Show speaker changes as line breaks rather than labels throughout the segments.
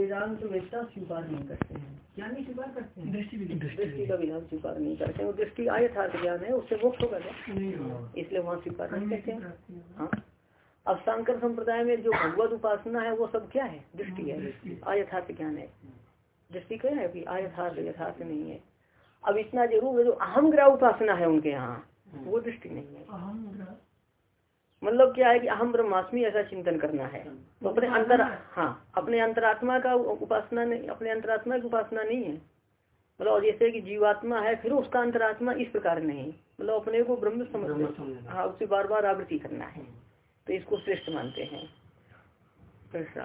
वेदांत वेदता स्वीकार नहीं करते हैं। क्या नहीं स्वीकार करते हैं? दृष्टि दृष्टि का विधान स्वीकार नहीं करते हैं। दृष्टि आयथार्थ ज्ञान है उससे मुक्त होगा इसलिए वहाँ स्वीकार नहीं करते हैं। हाँ। अब शंकर संप्रदाय में जो भगवत उपासना है वो सब क्या है? दृष्टि है। आयथार्थ ज्ञान है। दृष्टि क्या है अभी आयथार्थ यथार्थ नहीं है। अब इतना ज़रूर है जो अहम ग्रह उपासना है उनके यहाँ वो दृष्टि नहीं है। मतलब क्या है कि अहम ब्रह्मास्मि ऐसा चिंतन करना है। तो अपने अंतर हाँ। अपने अंतरात्मा का उपासना नहीं अपने अंतरात्मा की उपासना नहीं है। मतलब जैसे कि जीवात्मा है फिर उसका अंतरात्मा इस प्रकार नहीं मतलब अपने को ब्रह्म समझ हाँ उसे बार बार आवृत्ति करना है। तो इसको श्रेष्ठ मानते हैं। ऐसा।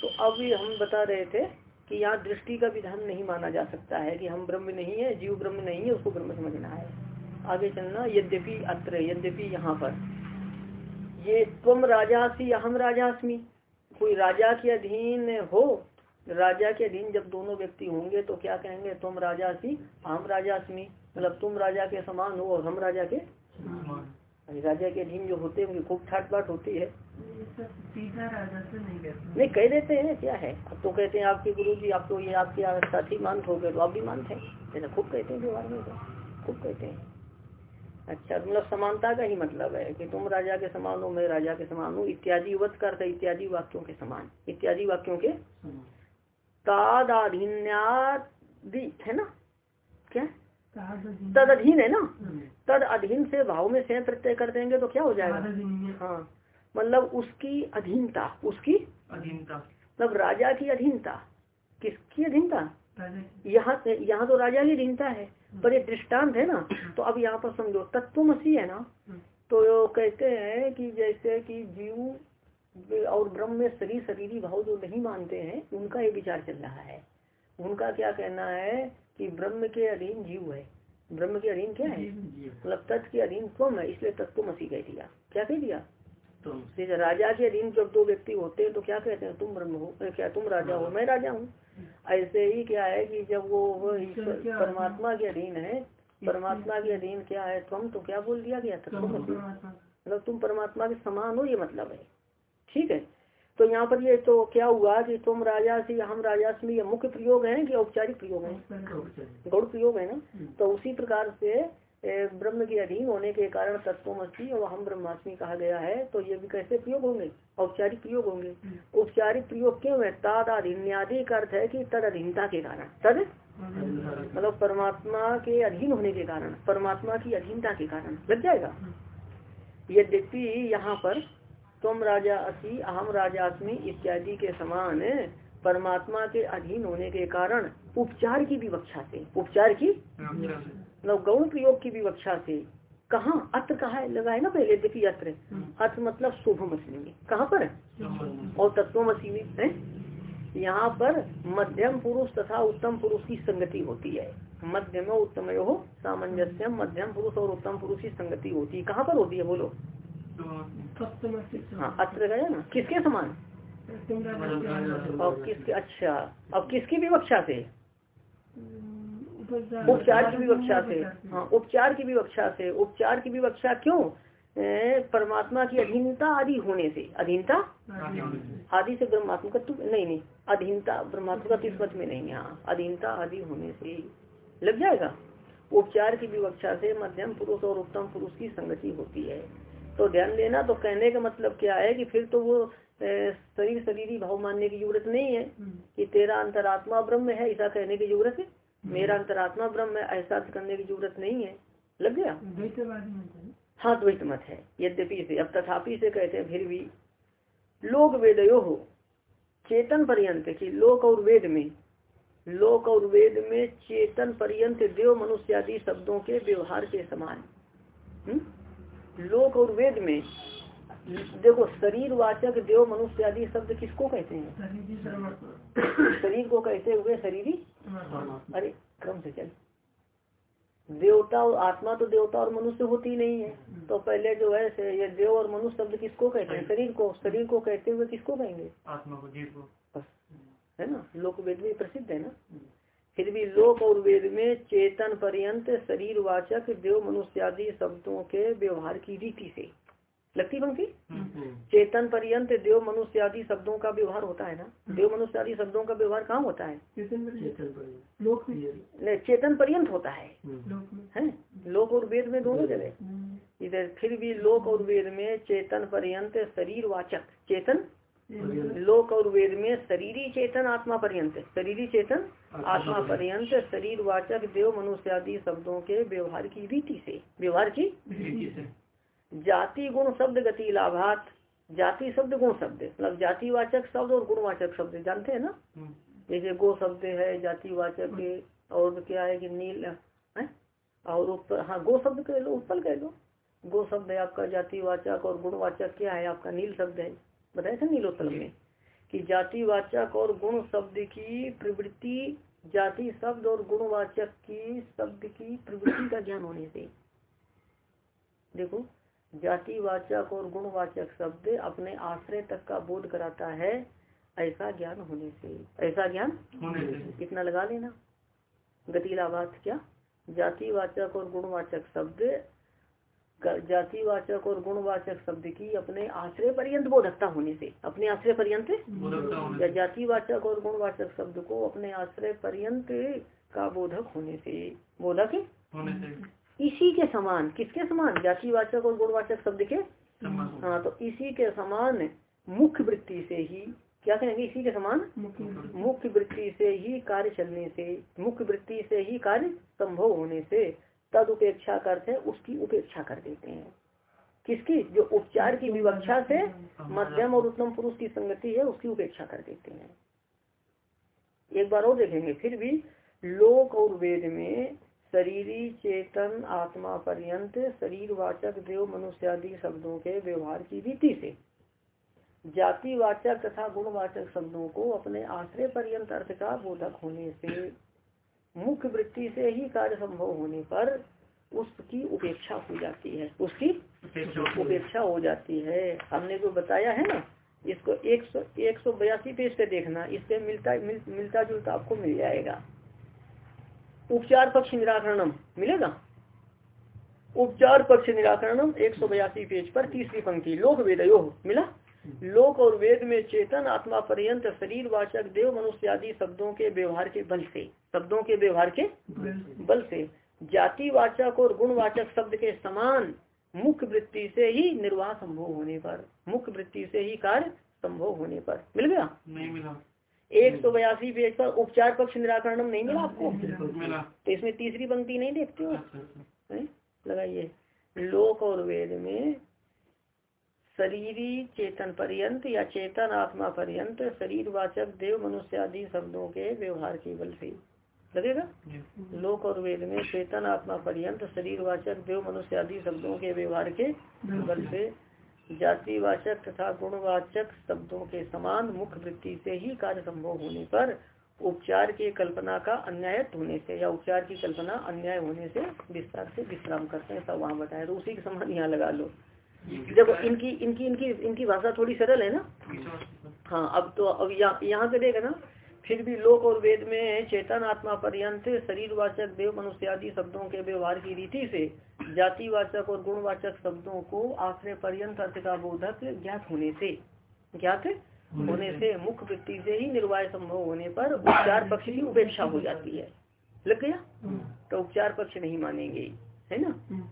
तो अभी हम बता रहे थे कि यहाँ दृष्टि का विधान नहीं माना जा सकता है कि हम ब्रह्म नहीं है जीव ब्रह्म नहीं है उसको ब्रह्म समझना है। आगे चलना यद्यपि अत्र यद्यपि यहाँ पर। ये तुम राजा राजासी अहम राजास्मी कोई राजा के अधीन हो राजा के अधीन जब दोनों व्यक्ति होंगे तो क्या कहेंगे? तुम राजा राजासी अहम राजास्मी मतलब तुम राजा के समान हो और हम राजा के राजा के अधीन जो होते हैं उनकी खूब ठाट बाट होती है। राजा से नहीं नहीं कह देते हैं क्या है? अब तो कहते हैं आपके गुरु जी आप तो ये आपके साथी मान हो गए तो आप भी मानते हैं। खूब कहते हैं व्यवहार में तो खूब कहते हैं। अच्छा मतलब समानता का ही मतलब है कि तुम राजा के समान हो मैं राजा के समान हूँ इत्यादि वत करते इत्यादि वाक्यों के समान इत्यादि वाक्यों के तादाधीन्यादि है ना? क्या? तद अधीन है ना? तद अधीन से भाव में से प्रत्यय कर देंगे तो क्या हो जाएगा? हाँ मतलब उसकी अधीनता उसकी अधीनता। मतलब राजा की अधीनता। किसकी अधीनता? यहाँ यहाँ तो राजा ही अधीनता है पर ये दृष्टांत है ना तो अब यहाँ पर समझो तत्वमसी है ना तो कहते हैं कि जैसे कि जीव और ब्रह्म में शरीर शरीरी भाव जो नहीं मानते हैं उनका ये विचार चल रहा है। उनका क्या कहना है कि ब्रह्म के अधीन जीव है। ब्रह्म के अधीन क्या है? मतलब तत्व के अधीन तुम है इसलिए तत्व मसीह कह दिया। क्या कह दिया? जैसे राजा के अधीन जब दो व्यक्ति होते हैं तो क्या कहते हैं? तुम ब्रह्म हो। क्या? तुम राजा हो। मैं राजा हूँ। ऐसे ही क्या है कि जब वो परमात्मा के अधीन है परमात्मा के अधीन क्या है? तुम तो क्या बोल दिया गया था? मतलब तुम परमात्मा के समान हो ये मतलब है। ठीक है? तो यहाँ पर ये तो क्या हुआ कि तुम राजा से हम राजा से ये मुख्य प्रयोग है कि औपचारिक प्रयोग है? गौड़ प्रयोग है ना? तो उसी प्रकार से ब्रह्म के अधीन होने के कारण तत्वमसी और हम ब्रह्मास्मि कहा गया है तो ये भी कैसे प्रयोग होंगे? औपचारिक प्रयोग होंगे। औपचारिक प्रयोग क्यों है? तद अधीन्यादि का अर्थ है कि तद अधीनता के कारण। तद? मतलब परमात्मा के अधीन होने के कारण। परमात्मा की अधीनता के कारण। लग जाएगा? यद्यपि यहाँ पर तुम राजा असी अहम राजा राजास्मी इत्यादि के समान परमात्मा के अधीन होने के कारण उपचार की विवक्षा से। उपचार की? मतलब गौण प्रयोग की विवक्षा से। कहा? अत्र कहा लगा है ना पहले देखिए अत्र। अत्र मतलब शुभ मछली कहाँ पर? और तत्व मछली है? यहाँ पर मध्यम पुरुष तथा उत्तम पुरुष की संगति होती है। मध्यम और उत्तम हो सामंजस्य मध्यम पुरुष और उत्तम पुरुष की संगति होती है। कहाँ पर होती है बोलो? हाँ अत्र गया ना? किसके समान? और किसके? अच्छा। अब किसकी विवक्षा से? उपचार की विवक्षा से। हाँ। उपचार की विवक्षा से। उपचार की विवक्षा क्यों? परमात्मा की अधीनता आदि होने से। अधीनता? आदि से। ब्रह्मात्म का नहीं नहीं। अधीनता ब्रह्मात्म का किस्मत में नहीं यहाँ अधीनता आदि होने से। लग जाएगा? उपचार की विवक्षा से मध्यम पुरुष और उत्तम पुरुष की संगति होती है। तो ध्यान देना तो कहने का मतलब क्या है कि फिर तो वो शरीर शरीर भाव मानने की ज़रूरत नहीं है कि तेरा अंतरात्मा ब्रह्म है ऐसा कहने की ज़रूरत है? मेरा अंतरात्मा ब्रह्म है ऐसा करने की ज़रूरत नहीं है। लग गया? हाँ। द्वैत मत है। यद्यपि से अब तथापि से कहते हैं फिर भी। लोक वेदयो हो। चेतन पर्यंत की लोक और वेद में। लोक और वेद में चेतन पर्यंत देव मनुष्य आदि शब्दों के व्यवहार के समान। हम्म? लोक और वेद में देखो शरीर वाचक देव मनुष्य आदि शब्द किसको कहते हैं? शरीर को कहते हुए शरीरी? अरे क्रम से चल। देवता और आत्मा तो देवता और मनुष्य होती नहीं है। तो पहले जो है ये देव और मनुष्य शब्द किसको कहते हैं? शरीर को। शरीर को कहते हुए किसको कहेंगे? आत्मा को जीव को। है ना? लोक वेद में प्रसिद्ध है ना? फिर भी लोक और वेद में चेतन पर्यंत शरीर वाचक देव मनुष्य आदि शब्दों के व्यवहार की रीति से। लगती पंक्ति हम्म। चेतन पर्यंत देव मनुष्य आदि शब्दों का व्यवहार होता है ना? हम्म। देव मनुष्य आदि शब्दों का व्यवहार कहाँ होता है? चेतन नहीं चेतन पर्यंत होता है। है? लोक और वेद में दोनों जगह। इधर फिर भी लोक और वेद में चेतन पर्यंत शरीर वाचक। चेतन? लोक और वेद में शरीरी चेतन आत्मा पर्यंत। शरीरी चेतन आत्मा पर्यंत। शरीर वाचक देव मनुष्य आदि शब्दों के व्यवहार की रीति से। व्यवहार की? जाति गुण शब्द गति लाभात जाति शब्द गुण शब्द। मतलब जातिवाचक शब्द और गुणवाचक शब्द जानते हैं ना? हम्म। जैसे गो शब्द है जातिवाचक और क्या है कि नील है? और हाँ गो शब्द कह लो उत्पल कह लो। गो शब्द है आपका जातिवाचक और गुणवाचक क्या है आपका नील शब्द है? बताया था नीलोत्तल में कि जातिवाचक और गुण शब्द की प्रवृत्ति जाति शब्द और गुणवाचक की शब्द की प्रवृत्ति का ज्ञान होने से। देखो जातिवाचक और गुणवाचक शब्द अपने आश्रय तक का बोध कराता है ऐसा ज्ञान होने से। ऐसा ज्ञान होने से। कितना लगा लेना? गतिला बात क्या जातिवाचक और गुणवाचक शब्द जातिवाचक और गुणवाचक शब्द की अपने आश्रय पर्यंत बोधकता होने से। अपने आश्रय पर्यंत? या जातिवाचक और गुणवाचक शब्द को अपने आश्रय पर्यंत का बोधक होने से। बोधक? होने से। इसी के समान किसके समान? जातिवाचक और गुणवाचक शब्द के हाँ तो इसी के समान मुख्य वृत्ति से ही क्या कहेंगे इसी के समान? मुख्य वृत्ति। से ही कार्य चलने से मुख्य वृत्ति से ही कार्य संभव होने से तद उपेक्षा करते हैं उसकी उपेक्षा कर देते हैं। किसकी? जो उपचार की विवक्षा से मध्यम और उत्तम पुरुष की संगति है उसकी उपेक्षा कर देते हैं। एक बार और देखेंगे फिर भी लोक और वेद में शरीरी चेतन आत्मा पर्यंत शरीर वाचक देव मनुष्य आदि शब्दों के व्यवहार की रीति से। जाति वाचक तथा गुणवाचक शब्दों को अपने आश्रय पर्यंत अर्थ का बोधक होने से मुख्य वृत्ति से ही कार्य संभव होने पर उसकी उपेक्षा हो जाती है। उसकी उपेक्षा हो। जाती है। हमने जो बताया है ना इसको एक सौ एक सौ बयासी पेज पे देखना इससे मिलता मिल, मिलता जुलता आपको मिल जाएगा। उपचार पक्ष निराकरणम, मिलेगा? उपचार पक्ष निराकरणम, एक सौ बयासी पेज पर तीसरी पंक्ति, लोक वेदयो मिला? लोक और वेद में चेतन, आत्मा पर्यंत, शरीर, वाचक, देव, मनुष्य आदि शब्दों के व्यवहार के बल से, शब्दों के व्यवहार के बल से, जाति वाचक और गुणवाचक शब्द के समान मुख्य वृत्ति से ही निर्वाह संभव होने पर, मुख्य वृत्ति से ही कार्य संभव होने पर, मिल गया? नहीं मिला। एक सौ बयासी पेज पर उपचार पक्ष निराकरण नहीं मिला आपको? तो इसमें तीसरी पंक्ति नहीं देखते हो? अच्छा, अच्छा। लगाइए। लोक और वेद में शरीरी चेतन पर्यंत या चेतन आत्मा पर्यंत शरीर वाचक देव मनुष्य आदि शब्दों के व्यवहार के बल से लगेगा लोक और वेद में चेतन आत्मा पर्यंत शरीर वाचक देव मनुष्य आदि शब्दों के व्यवहार के बल से जाति वाचक तथा गुणवाचक शब्दों के समान मुख्य वृत्ति से ही कार्य संभव होने पर उपचार की कल्पना का अन्याय होने से या उपचार की कल्पना अन्याय होने से विस्तार से विश्राम करते हैं सब वहाँ बताए तो उसी के समान यहाँ लगा लो। जब इनकी इनकी इनकी इनकी भाषा थोड़ी सरल है ना? हाँ अब तो अब यहाँ से देगा ना फिर भी लोक और वेद में चेतन आत्मा पर्यंत शरीर वाचक देव मनुष्य आदि शब्दों के व्यवहार की रीति से जाति वाचक और गुणवाचक शब्दों को आश्रय पर्यंत अर्थ का बोधक ज्ञात होने से ज्ञात होने से मुख्य वृत्ति से ही निर्वाह संभव होने पर उपचार पक्ष की उपेक्षा हो जाती है लग गया हम्म। तो उपचार पक्ष नहीं मानेंगे है ना हम्म।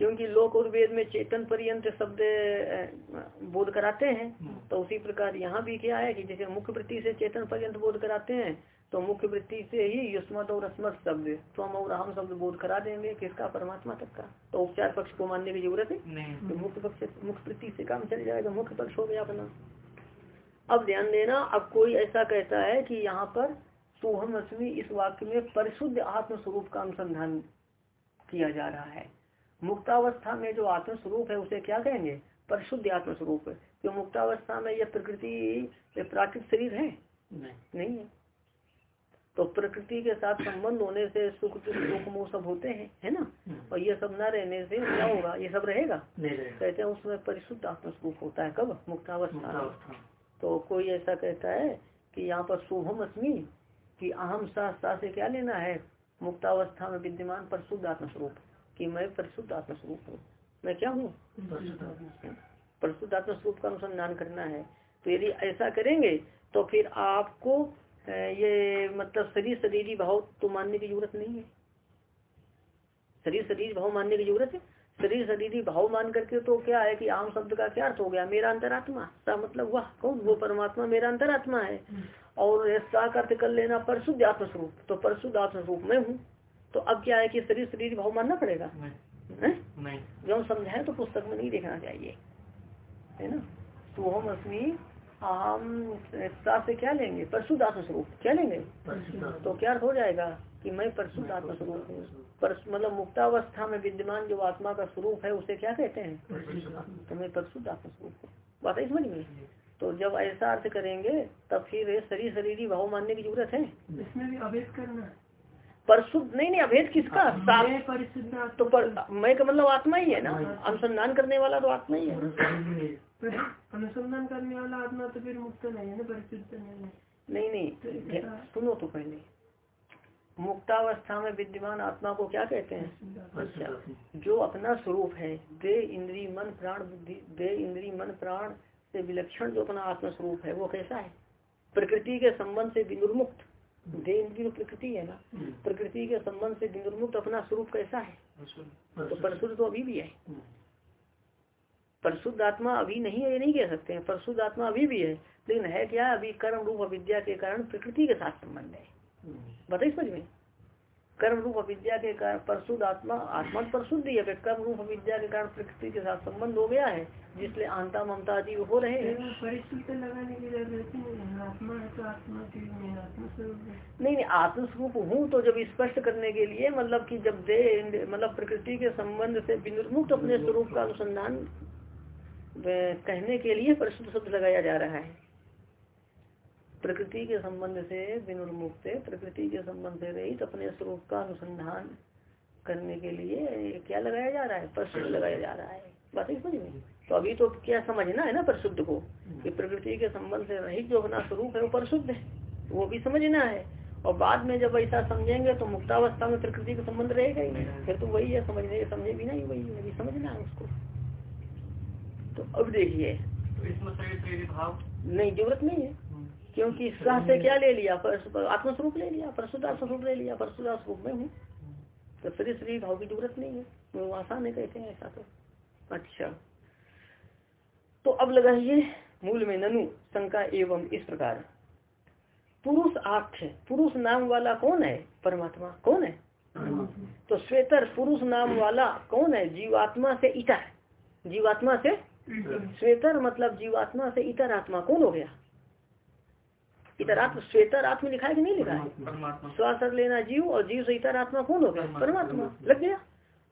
क्योंकि लोक और वेद में चेतन पर्यंत शब्द बोध कराते हैं हम्म। तो उसी प्रकार यहाँ भी क्या है कि जैसे मुख्य वृत्ति से चेतन पर्यंत बोध कराते हैं तो मुख्य वृत्ति से ही युष्मत और अस्मत शब्द स्वम और अहम शब्द बोध करा देंगे किसका? परमात्मा तक का। तो उपचार पक्ष को मानने की ज़रूरत है? तो मुख्य पक्ष मुख्य वृत्ति से काम चल जाएगा मुख्य पक्ष हो गया अपना। अब ध्यान देना अब कोई ऐसा कहता है कि यहाँ पर सोहम अश्मी इस वाक्य में परिशुद्ध आत्म स्वरूप का अनुसंधान किया जा रहा है। मुक्तावस्था में जो आत्म स्वरूप है उसे क्या कहेंगे? परिशुद्ध आत्म स्वरूप जो मुक्तावस्था में यह प्रकृति प्राकृतिक शरीर है? नहीं, नहीं है। तो प्रकृति के साथ संबंध होने से सुख दुख मोह सब होते हैं है ना? हम्म। और ये सब न रहने से क्या होगा? ये सब रहेगा? कहते हैं उसमें परिशुद्ध आत्म स्वरूप होता है। कब? मुक्तावस्था तो कोई ऐसा कहता है कि यहाँ पर शुभम अस्मी कि अहम सा से क्या लेना है? मुक्तावस्था में विद्यमान परिशुद्ध आत्म स्वरूप कि मैं परिशुद्ध आत्मस्वरूप हूँ। मैं क्या हूँ? परशुद्ध आत्मा स्वरूप का अनुसंधान करना है। तो यदि ऐसा करेंगे तो फिर आपको ये मतलब शरीर शरीरी भाव तो मानने की ज़रूरत नहीं है। शरीर शरीर भाव मानने की ज़रूरत है। शरीर शरीरी भाव मान करके तो क्या है कि आम शब्द का क्या अर्थ हो गया? मेरा अंतरात्मा। सा मतलब वह कौन? वो परमात्मा मेरा अंतरात्मा है। और ऐसा अर्थ कर लेना परशुद्ध आत्म स्वरूप तो परशुद्ध आत्म स्वरूप मैं हूँ। तो अब क्या है कि शरीर शरीर भाव मानना पड़ेगा? नहीं। जो समझाए तो पुस्तक में नहीं देखना चाहिए। है ना? तो हम असमी हम से क्या लेंगे? परशुद्ध आत्म स्वरूप। क्या लेंगे? तो क्या अर्थ हो जाएगा कि मैं परशुद्ध आत्म स्वरूप हूँ? मतलब मुक्तावस्था में विद्यमान जो आत्मा का स्वरूप है उसे क्या कहते हैं? तो मैं परशुद्ध आत्म स्वरूप हूँ। बात है समझ में? तो जब ऐसा अर्थ करेंगे तब फिर शरीर शरीरी भाव मानने की ज़रूरत है?
इसमें भी अभेद करना
परशुद्ध नहीं नहीं अभेद किसका? तो पर मैं का मतलब आत्मा ही है ना? अनुसंधान करने वाला तो आत्मा ही है।
अनुसंधान करने वाला आत्मा तो फिर मुक्त नहीं है ना परिशुद्ध
नहीं नहीं नहीं सुनो तो पहले। मुक्तावस्था में विद्यमान आत्मा को क्या कहते हैं? अच्छा जो अपना स्वरूप है दे इंद्री मन प्राण बुद्धि दे इंद्री मन प्राण से विलक्षण जो अपना आत्मा स्वरूप है वो कैसा है? प्रकृति के संबंध से विनुर्मुक्त दे इंद्री तो प्रकृति है ना प्रकृति के संबंध से निर्मुक्त अपना स्वरूप कैसा है? तो परशुद्ध तो अभी भी है। परशुद्ध आत्मा अभी नहीं है ये नहीं कह सकते हैं। परशुद्ध आत्मा अभी भी है लेकिन है क्या? अभी कर्म रूप अविद्या के कारण प्रकृति के साथ संबंध है। बताइए समझ में। कर्म रूप अविद्या के कारण परशुद्ध आत्मा आत्मा तो परशुद्ध ही है कर्म रूप अविद्या के कारण प्रकृति के साथ संबंध हो गया है जिसलिए आंता ममता आदि हो रहे हैं। नहीं नहीं आत्मस्वरूप हूँ तो जब स्पष्ट करने के लिए मतलब कि जब दे मतलब प्रकृति के संबंध से विनिर्मुक्त अपने स्वरूप का अनुसंधान कहने के लिए परिशुद्ध शब्द लगाया जा रहा है। प्रकृति के संबंध से विनुर्मुक्त प्रकृति के संबंध से रहित अपने स्वरूप का अनुसंधान करने के लिए क्या लगाया जा रहा है? परिशुद्ध लगाया जा रहा है। बात समझ में? तो अभी तो क्या समझना है ना परिशुद्ध को? कि प्रकृति के संबंध से रहित जो अपना स्वरूप है वो परिशुद्ध है। वो भी समझना है। और बाद में जब ऐसा समझेंगे तो मुक्तावस्था में प्रकृति का संबंध रहेगा ही फिर तो वही है समझने समझे भी नहीं वही है। समझना है उसको। तो अब देखिए। तो नहीं ज़रूरत नहीं है। हम्म। क्योंकि सह से क्या ले लिया? आत्मस्वरूप ले लिया परशुदा स्वरूप ले लिया परशुदा स्वरूप में हूँ। तो शरीर श्री भाव की ज़रूरत नहीं है। वो आसान है कहते हैं ऐसा तो। अच्छा। तो अब लगाइए मूल में ननु शंका एवं इस प्रकार। पुरुष आख्य पुरुष नाम वाला कौन है? परमात्मा कौन है? तो श्वेतर पुरुष नाम वाला कौन है? जीवात्मा से इतर। जीवात्मा से श्वेतर मतलब जीवात्मा से इतर आत्मा। कौन हो गया? इतर आत्मा श्वेतर आत्मा लिखा है कि नहीं लिखा है? श्वास लेना जीव और जीव से इतर आत्मा कौन हो गया? परमात्मा। लग गया?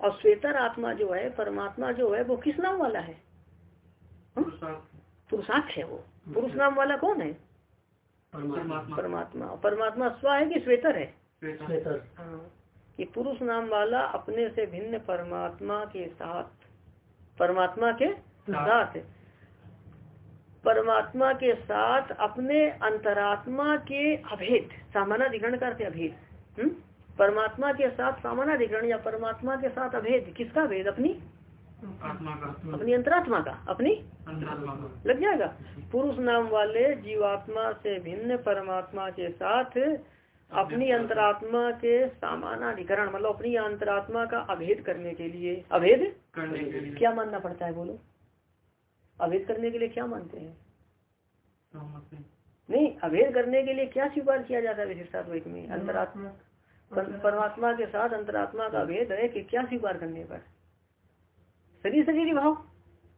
और श्वेतर आत्मा जो है परमात्मा जो है वो किस नाम वाला है? पुरुषाक्ष है वो। पुरुष नाम वाला कौन है? परमात्मा। परमात्मा। स्व है कि श्वेतर है? हाँ। कि पुरुष नाम वाला अपने से भिन्न परमात्मा के साथ परमात्मा के साथ। परमात्मा के साथ अपने अंतरात्मा के अभेद सामानाधिकरण का अर्थ अभेद। हम्म? परमात्मा के साथ सामानाधिकरण या परमात्मा के साथ अभेद किसका भेद अपनी? आत्मा का। अपनी अंतरात्मा का। अपनी? अंतरात्मा का। लग जाएगा। पुरुष नाम वाले जीवात्मा से भिन्न परमात्मा के साथ अपनी अंतरात्मा के सामानाधिकरण मतलब अपनी अंतरात्मा का अभेद करने के लिए। अभेद? करने के लिए। क्या मानना पड़ता है बोलो? अभेद करने के लिए क्या मानते हैं? नहीं अभेद करने के लिए क्या स्वीकार किया जाता है विशिष्टाद्वैत में? अंतरात्मा परमात्मा के साथ अंतरात्मा का भेद है कि क्या स्वीकार करने पर? शरीर शरीर भाव।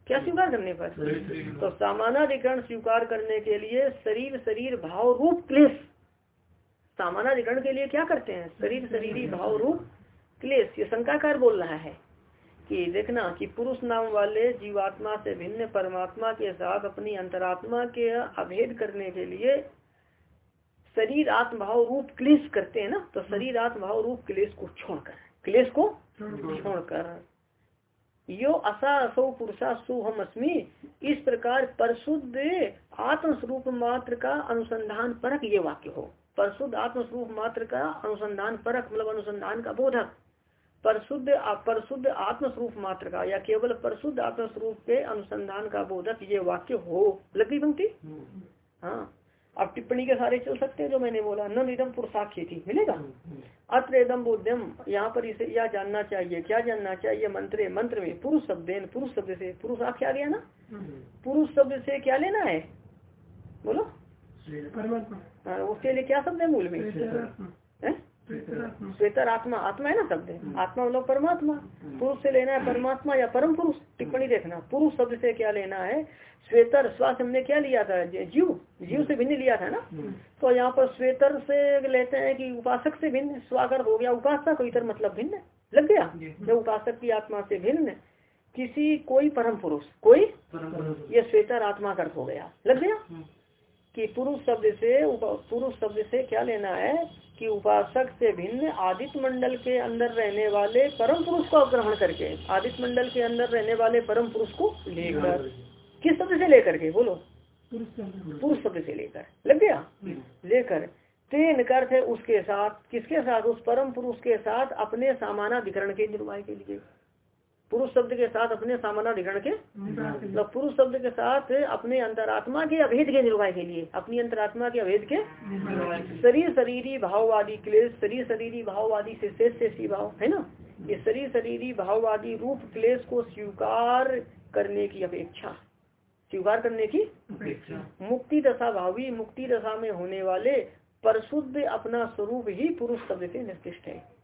क्या स्वीकार करने पर? तो सामानाधिकरण स्वीकार करने के लिए शरीर शरीर भाव रूप क्लेश। सामानाधिकरण के लिए क्या करते हैं? शरीर शरीर भाव रूप क्लेश। ये शंकाकार बोल रहा है। कि देखना कि पुरुष नाम वाले जीवात्मा से भिन्न परमात्मा के साथ अपनी अंतरात्मा के अभेद करने के लिए शरीर आत्मभाव रूप क्लेश करते हैं ना तो शरीर आत्मभाव रूप क्लेश को छोड़कर क्लेश को छोड़कर यो असा असो पुरुषा हम अस्मी इस प्रकार परशुद्ध आत्मस्वरूप मात्र का अनुसंधान परक ये वाक्य हो। परशुद्ध आत्मस्वरूप मात्र का अनुसंधान परक मतलब अनुसंधान का बोधक। परशुद्ध परशुद्ध आत्मस्वरूप मात्र का या केवल परशुद्ध आत्मस्वरूप के अनुसंधान का बोधक ये वाक्य हो। लगी पंक्ति? हाँ। अब टिप्पणी के सारे चल सकते हैं जो मैंने बोला। न निदम पुरुषाख्य थी। मिलेगा? अत्र एदम बोध्यम यहाँ पर इसे यह जानना चाहिए। क्या जानना चाहिए? मंत्र मंत्र में। पुरुष शब्द पुरुष शब्द से। पुरुष आख्या आ गया ना? पुरुष शब्द से क्या लेना है? बोलो। हाँ, उसके लिए क्या शब्द है मूल में? श्वेतर आत्मा आत्मा है ना शब्द आत्मा मतलब परमात्मा। पुरुष से लेना है परमात्मा या परम पुरुष? टिप्पणी देखना। पुरुष शब्द से क्या लेना है? श्वेतर स्वास्थ्य हमने क्या लिया था? जीव। जीव से भिन्न लिया था ना? तो यहाँ पर श्वेतर से लेते हैं कि उपासक से भिन्न। स्वागत हो गया उपासक कोई इतर मतलब भिन्न। लग गया? जब उपासक की आत्मा से भिन्न किसी कोई परम पुरुष कोई ये श्वेतर आत्मा कर हो गया। लग गया? कि पुरुष शब्द से पुरुष शब्द से क्या लेना है? कि उपासक से भिन्न आदित्य मंडल के अंदर रहने वाले परम पुरुष को ग्रहण करके आदित्य मंडल के अंदर रहने वाले परम पुरुष को लेकर किस शब्द से लेकर के? बोलो। पुरुष शब्द से लेकर। लग गया? लेकर। तेन करते उसके साथ किसके साथ? उस परम पुरुष के साथ अपने सामानाधिकरण के निर्वाह के लिए। पुरुष शब्द के साथ अपने सामानाधिकरण के मतलब पुरुष शब्द के साथ अपने अंतरात्मा के अभेद के निर्वाह के लिए अपनी अंतरात्मा के अभेद के शरीर शरीरी भाववादी क्लेश शरीर शरीरी भाववादी से शेष से भाव है ना? ये शरीर शरीरी भाववादी रूप क्लेश को स्वीकार करने की अपेक्षा स्वीकार करने की मुक्ति दशा भावी मुक्ति दशा में होने वाले परशुद्ध अपना स्वरूप ही पुरुष शब्द से निर्दिष्ट है।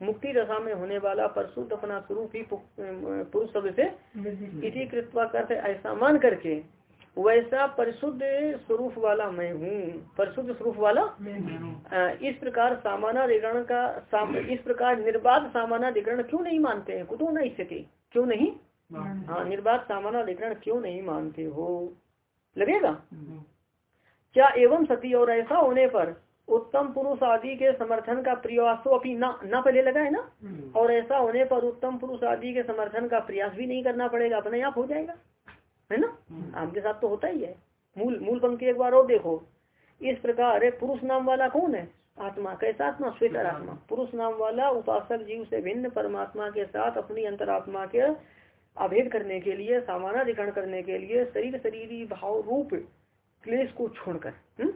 मुक्ति दशा में होने वाला परशुद्ध अपना स्वरूप ही पुरुष शब्द से इसी कृत्वा करते ऐसा मान करके वैसा परिशुद्ध स्वरूप वाला मैं हूँ। परिशुद्ध स्वरूप वाला? इस प्रकार सामानाधिकरण का साम, इस प्रकार निर्बाध सामानाधिकरण क्यों नहीं मानते हैं? कुछ नहीं स्थिति। क्यों नहीं? हाँ निर्बाध सामानाधिकरण क्यों नहीं मानते हो? लगेगा? क्या एवं सती और ऐसा होने पर उत्तम पुरुष आदि के समर्थन का प्रयास तो अभी ना ना पहले लगा है ना? हम्म। और ऐसा होने पर उत्तम पुरुष आदि के समर्थन का प्रयास भी नहीं करना पड़ेगा अपने आप हो जाएगा। है ना? हम्म। आपके साथ तो होता ही है। मूल मूल पंक्ति एक बार और देखो। इस प्रकार पुरुष नाम वाला कौन है? आत्मा कैसा आत्मा? श्वेतर आत्मा। पुरुष नाम वाला उपासक जीव से भिन्न परमात्मा के साथ अपनी अंतरात्मा के अभेद करने के लिए सामानाधिकरण करने के लिए शरीर शरीरी भाव रूप क्लेश को छोड़कर हम्म?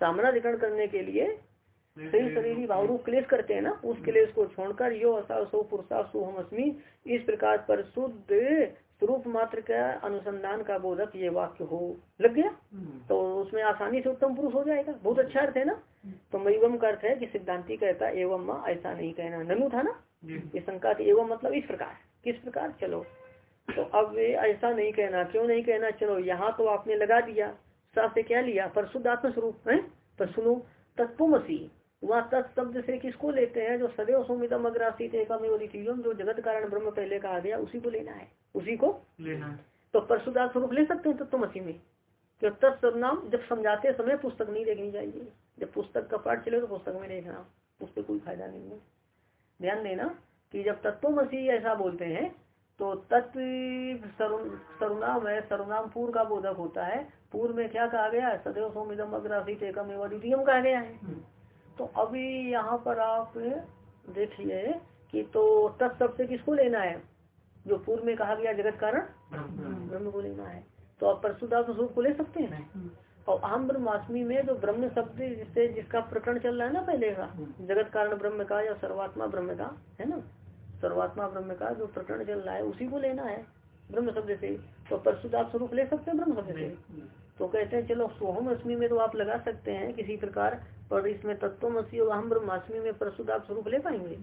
सामनाधिकरण करने के लिए शरीर शरीर भावरूप क्लेश करते हैं ना उस क्लेश को छोड़कर यो असा सो पुरुषा सुहम अस्मी इस प्रकार पर शुद्ध स्वरूप मात्र का अनुसंधान का बोधक ये वाक्य हो लग गया? हम्म। तो उसमें आसानी से उत्तम पुरुष हो जाएगा। बहुत अच्छा अर्थ है ना। तो मैवम का अर्थ है कि सिद्धांति कहता एवं माँ ऐसा नहीं कहना। ननु था ना? ये शंका एवं मतलब इस प्रकार। किस प्रकार? चलो। तो अब ऐसा नहीं कहना क्यों नहीं कहना? चलो यहाँ तो आपने लगा दिया। सा से क्या लिया? पर शुद्ध आत्म स्वरूप है? पर सुनो तत्वसी वहाँ तत्शब्द से किसको लेते हैं? जो सदैव सुमितम अग्रासी जो जगत कारण ब्रह्म पहले कहा गया उसी को लेना है। उसी को लेना है। तो परशुदात स्वरूप ले सकते हैं तत्वसी में। तो नाम जब समझाते समय पुस्तक नहीं देखनी चाहिए। जब पुस्तक का पाठ चले तो पुस्तक में देखना उससे कोई फ़ायदा नहीं है। ध्यान देना कि जब तत्व तत्वमसी ऐसा बोलते हैं तो तत्व सर्वनाम है सर्वनाम पूर्व का बोधक होता है। पूर्व में क्या कहा गया? है सदैव सोमिदम अग्रासित एकम एवं द्वितीयम कहा गया है। हम्म। तो अभी यहाँ पर आप देखिए कि तो तत्व से किसको लेना है? जो पूर्व में कहा गया जगत कारण? ब्रह्म। को लेना है। तो आप परशुदात स्वरूप को ले सकते हैं। हम्म। और आम ब्रह्माष्टमी में जो ब्रह्म शब्द जिससे जिसका प्रकरण चल रहा है ना पहले का हम्म। जगत कारण ब्रह्म का या सर्वात्मा ब्रह्म का है ना? सर्वात्मा ब्रह्म का जो प्रकरण चल रहा है उसी को लेना है। ब्रह्म शब्द से तो परशुदात स्वरूप ले सकते हैं ब्रह्म शब्द से? तो कहते हैं चलो सोहम अश्मी में तो आप लगा सकते हैं किसी प्रकार पर इसमें तत्वमसी और अहम ब्रह्माष्टमी में परशुदात स्वरूप ले पाएँगे?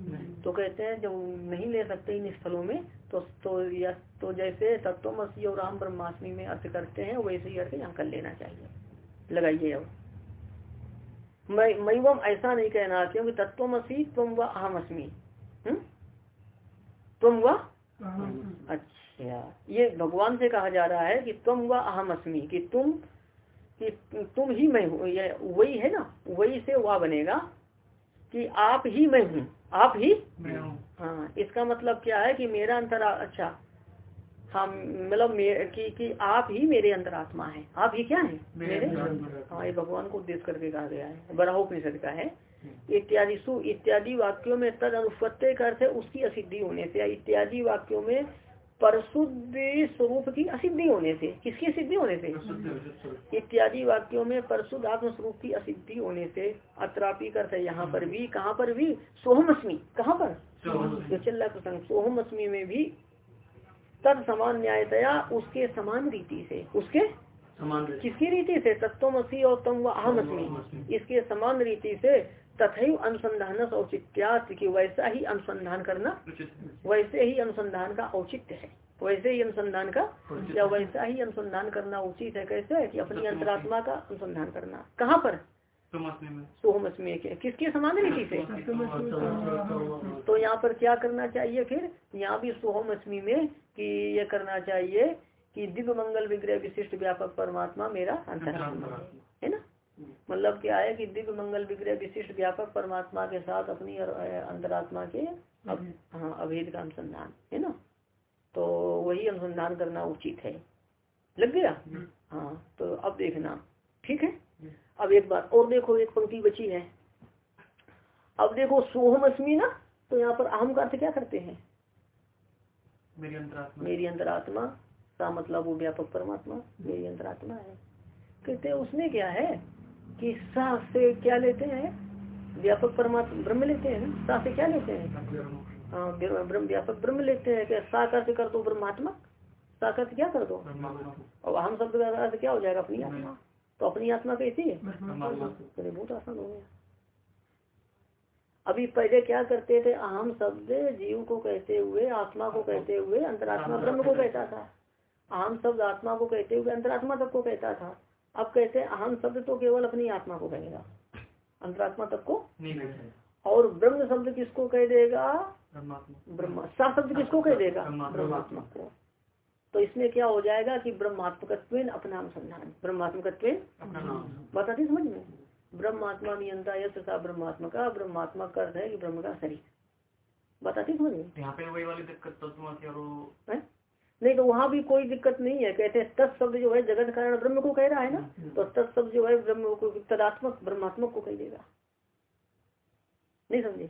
तो कहते हैं जब नहीं ले सकते इन स्थलों में तो तो या तो जैसे तत्वमसी और अहम ब्रह्माष्टमी में अर्थ करते हैं वैसे ही अर्थ यहाँ कर लेना चाहिए। लगाइए अब। मैं मैं ऐसा नहीं कहना क्योंकि तत्वमसी तुम व अहम अस्मी हम्म? तुम व? अच्छा। ये भगवान से कहा जा रहा है कि तुम व अहम अस्मी कि तुम कि तुम ही मैं हूँ। वही है ना? वही से वह बनेगा कि आप ही मैं हूँ। आप ही? हाँ। इसका मतलब क्या है कि मेरा अंतर अच्छा हाँ मतलब कि कि आप ही मेरे अंदर आत्मा है। आप ही क्या है? मेरे हाँ। ये भगवान को उद्देश्य करके कहा गया है। बराहोपनिषद का है। इत्यादि सु इत्यादि वाक्यों में तद अनुपत्य का अर्थ है उसकी असिद्धि होने से इत्यादि वाक्यों में परशुद्ध स्वरूप की असिद्धि होने से। किसकी सिद्धि होने से? इत्यादि वाक्यों में परशुद्ध आत्म स्वरूप की असिद्धि होने से अत्रापि करते यहाँ पर भी कहाँ पर भी? सोहमअस्मी कहाँ पर? जो चल रहा प्रसंग। सोहमअस्मी में भी तद समान न्यायतया उसके समान रीति से। उसके?
समान
किसकी रीति से? तत्वमसी और तम व अहमअस्मी इसके समान रीति से तथा अनुसंधान औचित्यात की वैसा ही अनुसंधान करना वैसे ही अनुसंधान का औचित्य है। वैसे ही अनुसंधान का या वैसा ही अनुसंधान करना उचित है कैसे? है कि अपनी अंतरात्मा का अनुसंधान करना। कहाँ पर? सोहमस्मी के किसके समान रीति से? तो यहाँ पर क्या करना चाहिए फिर? यहाँ भी सोहमस्मी में कि ये करना चाहिए कि दिव्य मंगल विग्रह विशिष्ट व्यापक परमात्मा मेरा अंतरात्मा। है ना? मतलब क्या है कि दिव्य मंगल विग्रह विशिष्ट व्यापक परमात्मा के साथ अपनी अंतरात्मा के अब हाँ अभेद का अनुसंधान है ना? तो वही अनुसंधान करना उचित है। लग गया? हाँ तो अब देखना। ठीक है? अब एक बात और देखो एक पंक्ति बची है। अब देखो सोहम अस्मी ना तो यहाँ पर अहम का अर्थ क्या करते हैं?
मेरी अंतरात्मा।
मेरी अंतरात्मा का मतलब वो व्यापक परमात्मा मेरी अंतरात्मा है। कहते उसमें क्या है? कि सा से क्या लेते हैं? व्यापक परमात्मा ब्रह्म लेते हैं ना? सा से क्या लेते हैं? हाँ ब्रह्म व्यापक ब्रह्म लेते हैं। क्या सा कर कर दो ब्रह्मात्मा? सा क्या कर दो? और हम शब्द का अर्थ क्या हो जाएगा? अपनी आत्मा। तो अपनी आत्मा कैसी है? बहुत आसान हो गया। अभी पहले क्या करते थे? अहम शब्द जीव को कहते हुए आत्मा को कहते हुए अंतरात्मा ब्रह्म को कहता था। अहम शब्द आत्मा को कहते हुए अंतरात्मा तक को कहता था। अब कहते हैं अहम शब्द तो केवल अपनी आत्मा को कहेगा। अंतरात्मा तक को? और ब्रह्म शब्द किसको कह देगा? ब्रह्म सा शब्द किसको कह देगा? ब्रह्मात्मा। को। तो इसमें क्या हो जाएगा कि ब्रह्मात्मक अपना अनुसंधान ब्रह्मात्मक बताती समझ में? ब्रह्मात्मा नियंता यश सा ब्रह्मात्मा का ब्रह्मात्मा का अर्थ है कि ब्रह्म का शरीर। बताती समझ में?
यहाँ पे वही वाली दिक्कत
नहीं तो वहाँ भी कोई दिक्कत नहीं है। कहते हैं तत् शब्द जो है जगत कारण ब्रह्म को कह रहा है ना तो तत् शब्द जो है ब्रह्म को तदात्मक ब्रह्मात्मक को कह देगा। नहीं समझे?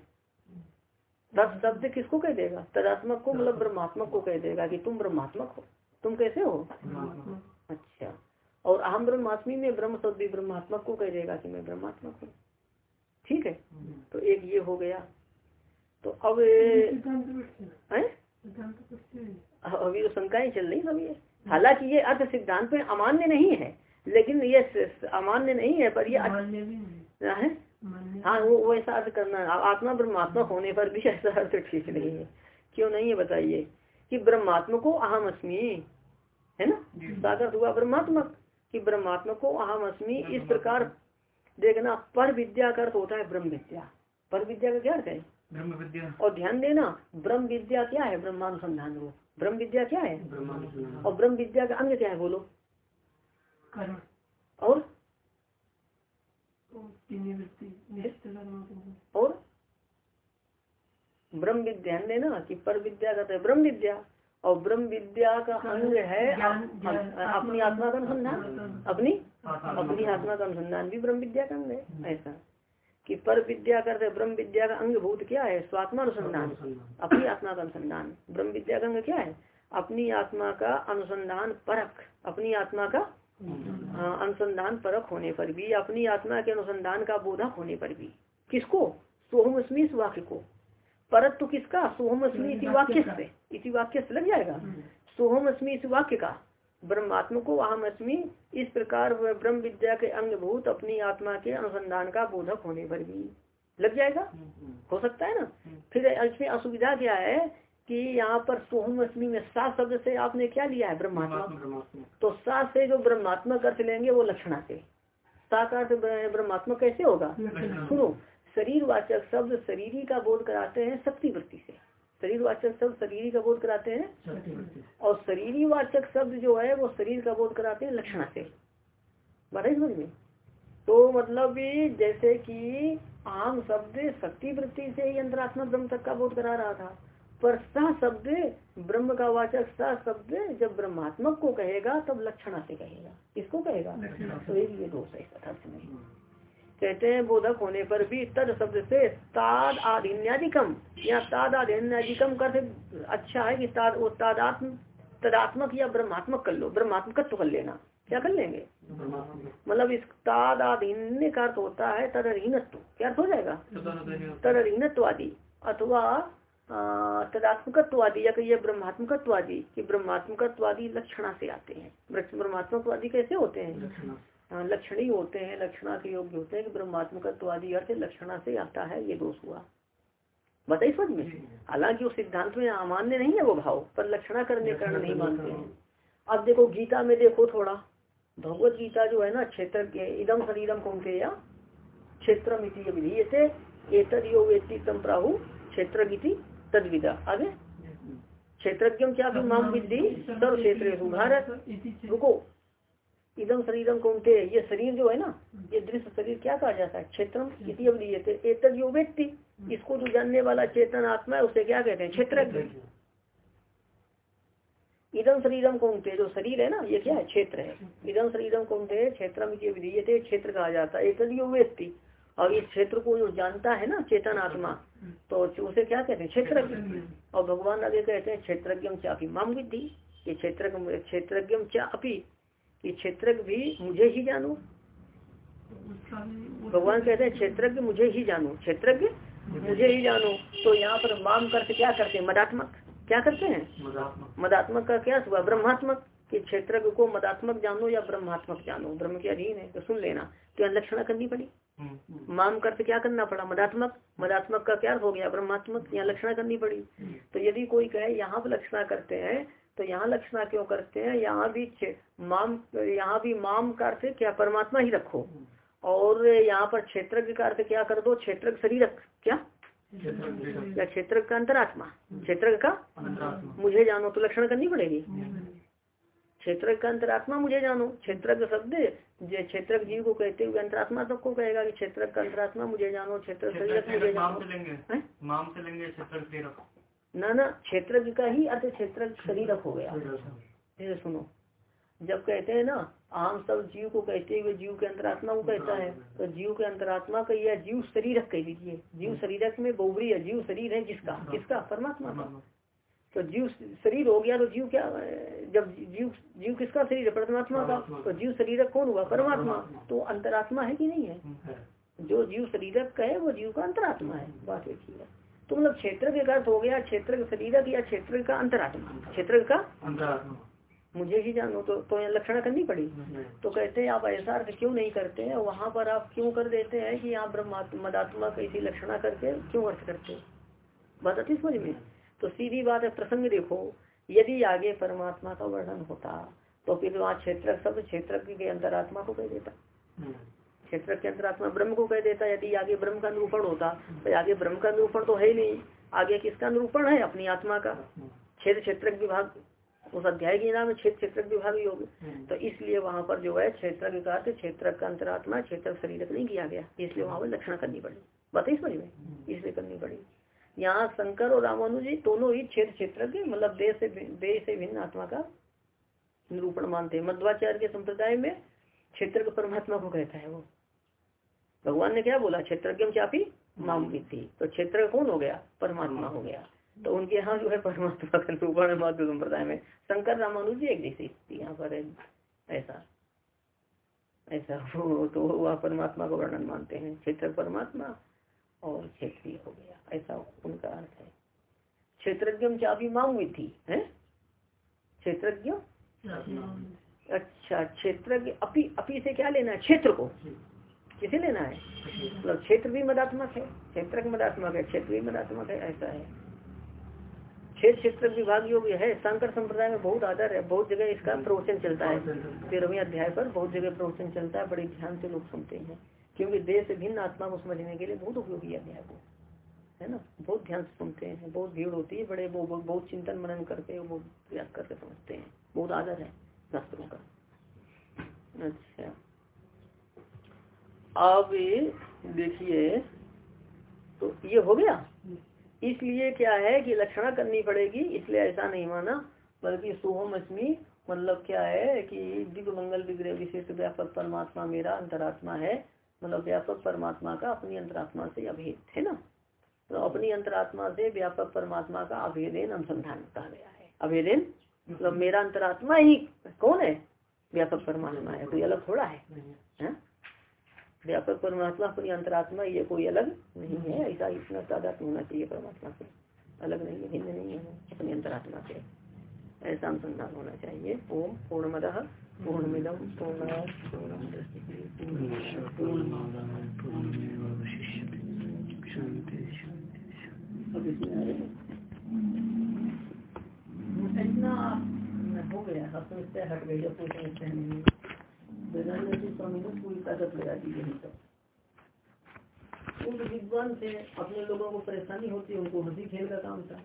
तत् शब्द किसको कह देगा? तदात्मक को मतलब ब्रह्मात्मक को कह देगा कि तुम ब्रह्मात्मक हो। तुम कैसे हो? अच्छा। और अहम ब्रह्मात्मी में ब्रह्म शब्द भी ब्रह्मात्मक को कह देगा कि मैं ब्रह्मात्मक हूँ। ठीक है? तो एक ये हो गया। तो अब है? अभी तो शंकाएँ चल रही सब ये हालाँकि ये अर्थ सिद्धांत में अमान्य नहीं है लेकिन ये अमान्य नहीं है पर ये है हाँ? वो वैसा अर्थ करना आत्मा ब्रह्मात्मक होने पर भी ऐसा अर्थ ठीक नहीं है। क्यों नहीं है बताइए? कि ब्रह्मात्मा को अहम अस्मी है ना? सागर हुआ ब्रह्मात्मक कि ब्रह्मात्मक को अहम अस्मी इस प्रकार देखना पर विद्या का अर्थ होता है ब्रह्म विद्या। पर विद्या का क्या अर्थ है?
ब्रह्म विद्या
और ध्यान देना ब्रह्म विद्या क्या है? ब्रह्मानुसंधान रूप। ब्रह्म विद्या क्या है? और ब्रह्म विद्या का अंग क्या है? बोलो। और? और? ब्रह्म विद्या देना कि पर विद्या का तो ब्रह्म विद्या और ब्रह्म विद्या का अंग है अपनी आत्मा का अनुसंधान। अपनी? अपनी आत्मा का अनुसंधान भी ब्रह्म विद्या का अंग है ऐसा। कि पर विद्या करते ब्रह्म विद्या का अंग भूत क्या है? स्वात्मा अनुसंधान। अपनी आत्मा का अनुसंधान। ब्रह्म विद्या का अंग क्या है? अपनी आत्मा का अनुसंधान परख। अपनी आत्मा का अनुसंधान। परख होने पर भी अपनी आत्मा के अनुसंधान का बोधक होने पर भी। किसको? सोहमस्मी इस वाक्य को। परत तो किसका? सोहमस्मी इसी वाक्य से। इसी वाक्य से लग जाएगा। सोहमस्मी इस वाक्य का। ब्रह्मात्म को अहम अस्मी इस प्रकार वह ब्रह्म विद्या के अंग भूत अपनी आत्मा के अनुसंधान का बोधक होने पर भी लग जाएगा। हो सकता है ना? फिर इसमें असुविधा क्या है कि यहाँ पर सोहम अस्मी में सा शब्द से आपने क्या लिया है? ब्रह्मात्मा। तो सा से जो ब्रह्मात्मक अर्थ लेंगे वो लक्षणा से। सा का अर्थ ब्रह्मात्मक कैसे होगा? सुनो शरीर वाचक शब्द शरीर का बोध कराते हैं शक्ति वृत्ति से। शरीर वाचक शब्द शरीर का बोध कराते हैं। और शरीर वाचक शब्द जो है वो शरीर का बोध कराते हैं लक्षणा से। बताइए समझ में? तो मतलब जैसे कि आम शब्द शक्ति वृत्ति से ही अंतरात्मा ब्रह्म तक का बोध करा रहा था। पर स शब्द ब्रह्म का वाचक स शब्द जब ब्रह्मात्मक को कहेगा तब लक्षणा से कहेगा। इसको कहेगा? तो एक ये दोष है अर्थ में कहते हैं बोधक होने पर भी तद शब्द से ताद आधिन्यादिकम या ताद आधिन्यादिकम कर अच्छा है कि ताद वो तादात्म तदात्मक या ब्रह्मात्मक कर लो ब्रह्मात्मकत्व कर लेना। क्या कर लेंगे? मतलब इस ताद आधीन्य का अर्थ होता है तदहीनत्व क्या अर्थ हो जाएगा? तदहीनत्वादी अथवा तदात्मकत्वादी या कहिए ब्रह्मात्मकत्वादी कि ब्रह्मात्मकत्वादी लक्षणा से आते हैं। ब्रह्मात्मकवादी कैसे होते हैं? लक्षण ही होते हैं लक्षणा के योग्य होते हैं कि ब्रह्मात्मकत्वादी अर्थ लक्षणा से आता है ये दोष हुआ। बताइए समझ में? हालाँकि उस सिद्धांत में अमान्य नहीं है वो भाव पर लक्षणा करने कारण नहीं मानते हैं। अब देखो गीता में देखो थोड़ा। भगवत गीता जो है ना क्षेत्र के इदम शरीरम कौन के या क्षेत्र मिति विधीयते एतद यो वेत्ति प्राहु क्षेत्र गीति तद विदा आगे क्षेत्रज्ञम क्या माम विद्धि? सर्व क्षेत्र भारत। रुको। इदम शरीरम कौनते, ये शरीर जो है ना, ये दृश्य शरीर क्या कहा जाता है? क्षेत्रम इति अवलीयते एतद यो व्यक्ति, इसको जो जानने वाला चेतन आत्मा है, उसे क्या कहते हैं? क्षेत्र इदम शरीरम कौनते, जो शरीर है ना, ये क्या है? क्षेत्र है। इदम शरीरम कौनते, क्षेत्रम विधीयते क्षेत्र कहा जाता है। एतद यो व्यक्ति, और इस क्षेत्र को जो जानता है ना, चेतन आत्मा तो उसे क्या कहते हैं? क्षेत्र और भगवान आगे कहते हैं क्षेत्रज्ञम चापी माम विद्धि, ये क्षेत्र क्षेत्रज्ञम चापी कि क्षेत्र भी मुझे ही जानो। भगवान कहते हैं क्षेत्रज्ञ मुझे ही जानो। क्षेत्रज्ञ मुझे ही जानो। तो यहाँ पर माम करते क्या करते हैं? मदात्मक। क्या करते हैं? मदात्मक। का क्या हुआ? ब्रह्मात्मक। कि क्षेत्र को मदात्मक जानो या ब्रह्मात्मक जानो? ब्रह्म के अधीन है तो सुन लेना। तो लक्षणा करनी पड़ी। हम्म। माम करते क्या करना पड़ा? मदात्मक। मदात्मक का क्या हो गया? ब्रह्मात्मक। यहाँ लक्षणा करनी पड़ी। तो यदि कोई कहे यहाँ पर लक्षणा करते हैं तो यहाँ लक्षणा क्यों करते हैं? यहाँ भी माम यहाँ भी माम का अर्थ क्या? परमात्मा ही रखो। और यहाँ पर क्षेत्र का अर्थ क्या कर दो? क्षेत्र शरीर क्या? या क्षेत्र का अंतरात्मा। क्षेत्र का? मुझे जानो तो लक्षण करनी पड़ेगी। क्षेत्र का अंतरात्मा मुझे जानो। क्षेत्र शब्द क्षेत्र जीव को कहते हुए अंतरात्मा सबको कहेगा कि क्षेत्र का अंतरात्मा मुझे जानो क्षेत्र शरीर मुझे जानो। माम से लेंगे। क्षेत्र ना ना क्षेत्र का ही अर्थ क्षेत्र शरीर हो गया। जैसे सुनो जब कहते हैं ना आम सब जीव को कहते हुए जीव के अंतरात्मा को कहता है तो जीव के अंतरात्मा का यह जीव शरीर कह दीजिए जीव शरीर में बोबरी है जीव शरीर है जिसका किसका? परमात्मा का। तो जीव शरीर हो गया तो जीव क्या जब जीव जीव किसका शरीर है? परमात्मा का। तो जीव शरीर कौन हुआ? परमात्मा। तो अंतरात्मा है कि नहीं है? जो जीव शरीर का है वो जीव का अंतरात्मा है। बात एक ही है। तो मतलब क्षेत्र के अर्थ हो गया क्षेत्र शरीर या क्षेत्र का अंतरात्मा? क्षेत्र का? अंतरात्मा। मुझे ही जानो तो तो लक्षणा करनी पड़ी? तो कहते हैं आप ऐसा अर्थ क्यों नहीं करते हैं? वहाँ पर आप क्यों कर देते हैं कि आप ब्रह्मात्मा मदात्मा कैसी लक्षणा करके क्यों अर्थ करते बात अच्छी समझ में? तो सीधी बात है प्रसंग देखो यदि आगे परमात्मा का वर्णन होता तो फिर वहाँ क्षेत्र शब्द क्षेत्र के अंतरात्मा को कह देता। क्षेत्र के अंतरात्मा ब्रह्म को कह देता यदि आगे ब्रह्म का निरूपण होता तो आगे ब्रह्म का निरूपण तो है ही नहीं। आगे किसका निरूपण है? अपनी आत्मा का। क्षेत्र क्षेत्र विभाग। उस अध्याय के नाम क्षेत्र क्षेत्र विभाग योग। तो इसलिए वहाँ पर जो है क्षेत्र का क्षेत्र का अंतरात्मा क्षेत्र शरीर नहीं किया गया। इसलिए वहाँ पर लक्षण करनी पड़ी। बताइए समझ में? इसलिए करनी पड़ी। यहाँ शंकर और रामानुजी दोनों ही क्षेत्र क्षेत्र के मतलब देश से देश से भिन्न आत्मा का निरूपण मानते हैं। मध्वाचार्य के संप्रदाय में क्षेत्र परमात्मा को कहता है वो। भगवान ने क्या बोला? क्षेत्रज्ञ चापी माम थी तो क्षेत्र कौन हो गया? परमात्मा हो गया। तो उनके यहाँ जो है परमात्मा का निरूपण है माध्य संप्रदाय में। शंकर रामानुज एक जैसी यहाँ पर है ऐसा। ऐसा हो तो वह परमात्मा को वर्णन मानते हैं। क्षेत्र परमात्मा और क्षेत्रीय हो गया। ऐसा उनका अर्थ है। क्षेत्रज्ञ चापी मांग थी है? क्षेत्रज्ञ? अच्छा क्षेत्रज्ञ अपी अपी से क्या लेना है? क्षेत्र को। किसे लेना है। मतलब क्षेत्र भी मदात्मक है, क्षेत्र मदात्मक है, क्षेत्र भी मदात्मक है, ऐसा है। क्षेत्र क्षेत्र विभाग योग्य है, शंकर संप्रदाय में बहुत आदर है, बहुत जगह इसका प्रवचन चलता है। तेरहवीं अध्याय पर बहुत जगह प्रवचन चलता है, बड़े ध्यान से लोग सुनते हैं। क्योंकि देश भिन्न आत्मा को समझने के लिए बहुत उपयोगी अध्याय को। है ना? बहुत ध्यान से सुनते हैं, बहुत भीड़ होती है, बड़े वो बहुत चिंतन मनन करके वो प्रयास करके समझते हैं। बहुत आदर है शास्त्रों का। अच्छा। अब देखिए तो ये हो गया। इसलिए क्या है कि लक्षणा करनी पड़ेगी इसलिए ऐसा नहीं माना बल्कि सोहम अस्मी मतलब क्या है कि दिव्य मंगल विग्रह विशेष व्यापक परमात्मा मेरा अंतरात्मा है मतलब व्यापक परमात्मा का अपनी अंतरात्मा से अभेद है ना? तो अपनी अंतरात्मा से व्यापक परमात्मा का अभेदेन अनुसंधान कहा गया है। अभेदेन मतलब मेरा अंतरात्मा ही कौन है? व्यापक परमात्मा है कोई अलग थोड़ा है, है? व्यापक परमात्मा अपनी अंतरात्मा ये कोई अलग नहीं है ऐसा इतना तादात होना चाहिए परमात्मा से अलग नहीं है भिन्न नहीं है अपनी अंतरात्मा से ऐसा अनुसंधान होना चाहिए ओम पूर्णमद पूर्णमिदम पूर्ण रहे हैं। हो गया तो हट गई अब पूछे इससे नहीं विद्वान से अपने लोगों को परेशानी होती है उनको हँसी खेल का काम था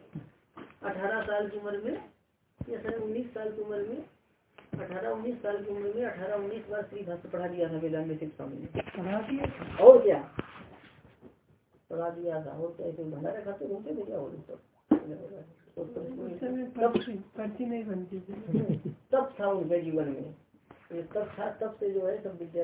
अठारह साल की उम्र में या सर उन्नीस साल की उम्र में अठारह उन्नीस साल की उम्र में अठारह उन्नीस बार श्री भाष्य पढ़ा दिया था वेदांत शिव स्वामी ने
पढ़ा दिया
और क्या पढ़ा दिया था और क्या ऐसे भंडारा खाते घूमते थे क्या और सब
थी
तब था उनके जीवन में तब था तब से जो है सब विद्या